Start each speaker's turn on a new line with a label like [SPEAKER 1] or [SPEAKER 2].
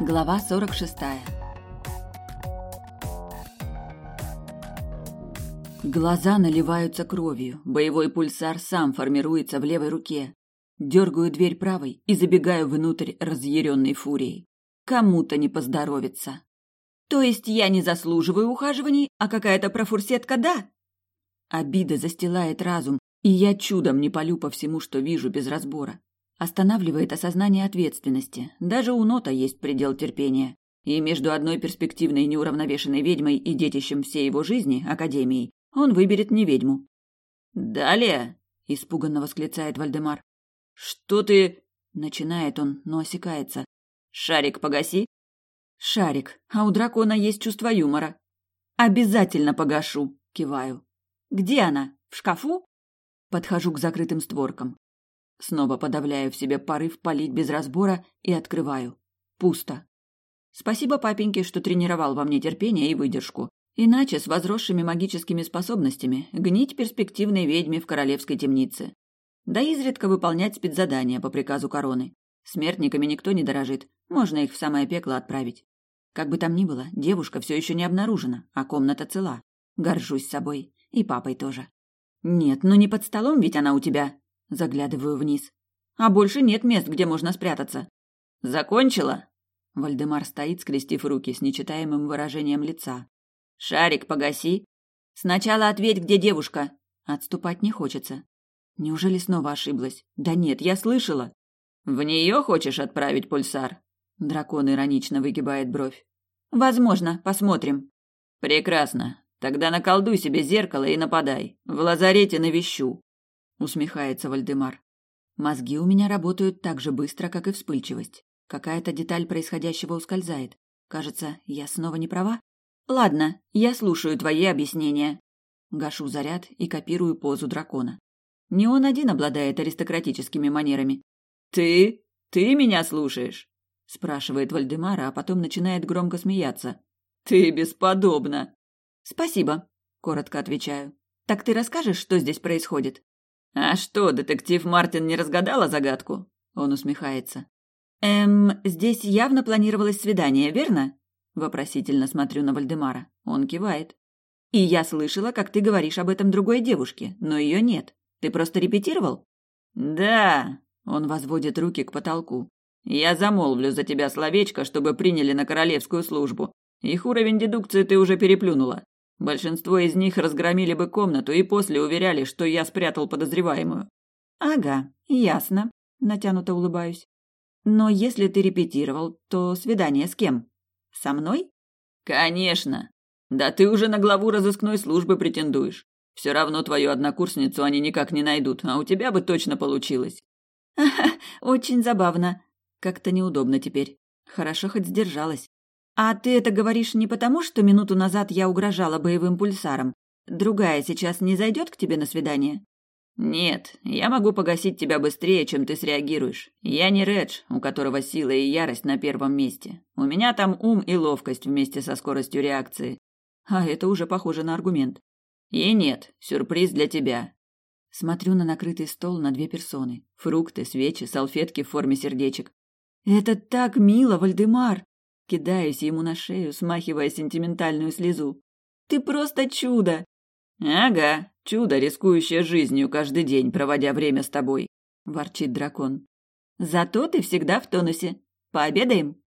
[SPEAKER 1] Глава 46. Глаза наливаются кровью, боевой пульсар сам формируется в левой руке. Дергаю дверь правой и забегаю внутрь разъяренной фурией. Кому-то не поздоровится. То есть я не заслуживаю ухаживаний, а какая-то профурсетка да? Обида застилает разум, и я чудом не полю по всему, что вижу без разбора. Останавливает осознание ответственности. Даже у Нота есть предел терпения. И между одной перспективной неуравновешенной ведьмой и детищем всей его жизни, Академией, он выберет не ведьму. «Далее!» – испуганно восклицает Вальдемар. «Что ты...» – начинает он, но осекается. «Шарик погаси!» «Шарик, а у дракона есть чувство юмора». «Обязательно погашу!» – киваю. «Где она? В шкафу?» Подхожу к закрытым створкам. Снова подавляю в себе порыв палить без разбора и открываю. Пусто. Спасибо папеньке, что тренировал во мне терпение и выдержку. Иначе с возросшими магическими способностями гнить перспективной ведьме в королевской темнице. Да изредка выполнять спецзадания по приказу короны. Смертниками никто не дорожит, можно их в самое пекло отправить. Как бы там ни было, девушка все еще не обнаружена, а комната цела. Горжусь собой. И папой тоже. Нет, ну не под столом ведь она у тебя. Заглядываю вниз. А больше нет мест, где можно спрятаться. Закончила? Вальдемар стоит, скрестив руки с нечитаемым выражением лица. Шарик погаси. Сначала ответь, где девушка. Отступать не хочется. Неужели снова ошиблась? Да нет, я слышала. В нее хочешь отправить пульсар? Дракон иронично выгибает бровь. Возможно, посмотрим. Прекрасно. Тогда наколдуй себе зеркало и нападай. В лазарете навещу усмехается Вальдемар. Мозги у меня работают так же быстро, как и вспыльчивость. Какая-то деталь происходящего ускользает. Кажется, я снова не права? Ладно, я слушаю твои объяснения. Гашу заряд и копирую позу дракона. Не он один обладает аристократическими манерами. Ты? Ты меня слушаешь? спрашивает Вальдемара, а потом начинает громко смеяться. Ты бесподобна. Спасибо, коротко отвечаю. Так ты расскажешь, что здесь происходит? «А что, детектив Мартин не разгадала загадку?» Он усмехается. «Эм, здесь явно планировалось свидание, верно?» Вопросительно смотрю на Вальдемара. Он кивает. «И я слышала, как ты говоришь об этом другой девушке, но ее нет. Ты просто репетировал?» «Да!» Он возводит руки к потолку. «Я замолвлю за тебя словечко, чтобы приняли на королевскую службу. Их уровень дедукции ты уже переплюнула. Большинство из них разгромили бы комнату и после уверяли, что я спрятал подозреваемую. Ага, ясно, натянуто улыбаюсь. Но если ты репетировал, то свидание с кем? Со мной? Конечно. Да ты уже на главу разыскной службы претендуешь. Все равно твою однокурсницу они никак не найдут, а у тебя бы точно получилось. Ага, очень забавно. Как-то неудобно теперь. Хорошо хоть сдержалась. «А ты это говоришь не потому, что минуту назад я угрожала боевым пульсаром? Другая сейчас не зайдет к тебе на свидание?» «Нет, я могу погасить тебя быстрее, чем ты среагируешь. Я не Редж, у которого сила и ярость на первом месте. У меня там ум и ловкость вместе со скоростью реакции. А это уже похоже на аргумент. И нет, сюрприз для тебя». Смотрю на накрытый стол на две персоны. Фрукты, свечи, салфетки в форме сердечек. «Это так мило, Вальдемар!» Кидаюсь ему на шею, смахивая сентиментальную слезу. «Ты просто чудо!» «Ага, чудо, рискующее жизнью каждый день, проводя время с тобой», – ворчит дракон. «Зато ты всегда в тонусе. Пообедаем?»